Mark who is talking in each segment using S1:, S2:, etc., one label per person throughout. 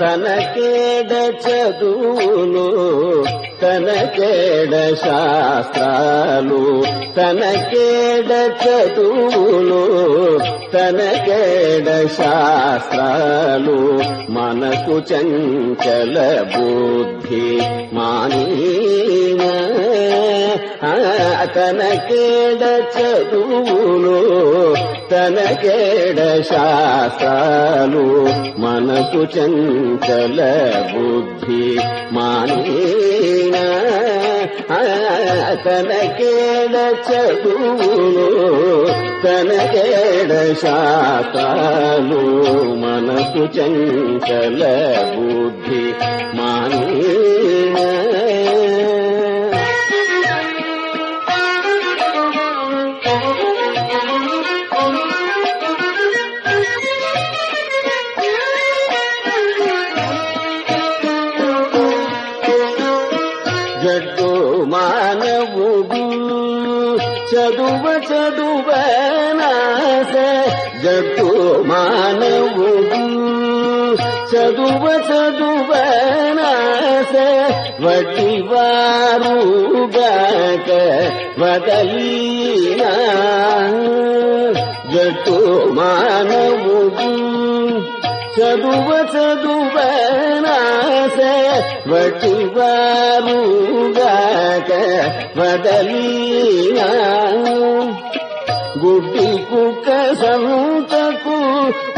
S1: తనకేడ చదువులు తనకేడ శాస్త్రాలు తనకేడ చదువులు తనకేడ శాస్త్రాలు. మనకు చంచల బుద్ధి మానీ తనకేడ చదువులు తనకేడ శాస్త్రాలు మనకు చంచల బుద్ధి మానేనా? తనకేడ చదువులు తనకేడ శాస్త్రాలు మనకు చంచల బుద్ధి మానేనా? ಜಗತ್ತು ಮಾನವುದು ಚದುವ ಚದುವ ನಾಸ ಜಗತ್ತು ಮಾನವುದು ಚದುವ ಚದುವ ನಾಸ ವಟಿವಾರು ಗಾಕ ವದಲೀನ ಜಗತ್ತು ಮಾನವುದು చదువ చదువనాస వటివారుగాక వదలీనా గుడ్డి కుక్క సంతకు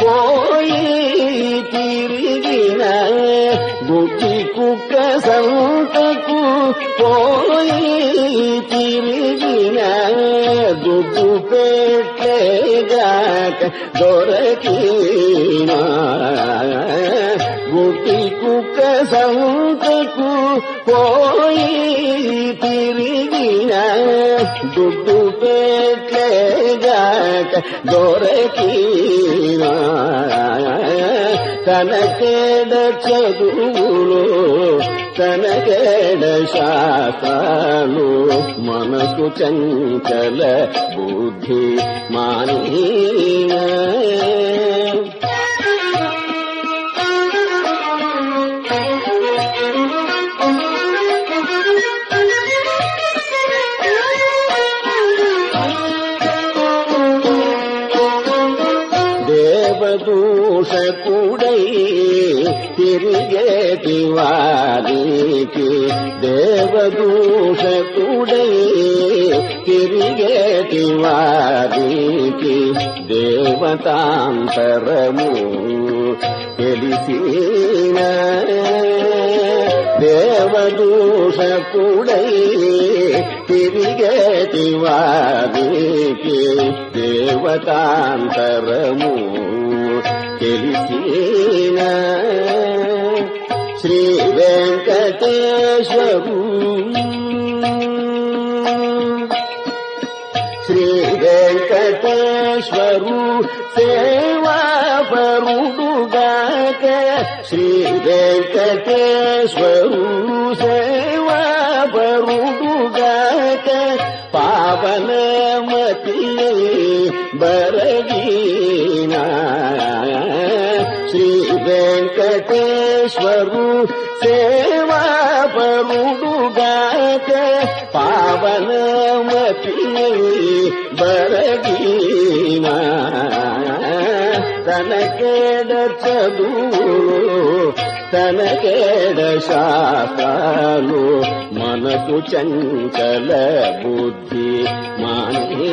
S1: పోయి తిరిగిన బుద్ధి కుక్క సంతకు పోయి తిరిగిన దుడ్డు పెట్టేగాక దొరకినా. బుద్ధి కుక్క సంతకు పోయి తిరిగిన దుడ్డు పెట్టేగాక దొరకినా. తనకేడ చదువులు తనకేడ శాస్త్రాలు మనకు చంచల బుద్ధి మానీన. దేవదూషకుడై తిరిగేటి వారికి దేవదూషకుడై తిరిగేటి వారికి దేవతాంతరము తెలిసిన దేవదూషకుడై తిరిగేటి వారికి దేవతాంతరము తెలిసిన శ్రీ వెంకటేశ్వరు శ్రీ వెంకటేశ్వరు సేవాపరుడుగాక శ్రీ వెంకటేశ్వరు సేవాపరుడుగాక పావనమతి బరగీనా వెంకటేశ్వరు సేవాపరుడుగాక పావనమతి బరగీనా తనకేడ చదువులు తనకేడ శాస్త్రాలు మనకు చంచల బుద్ధి మానే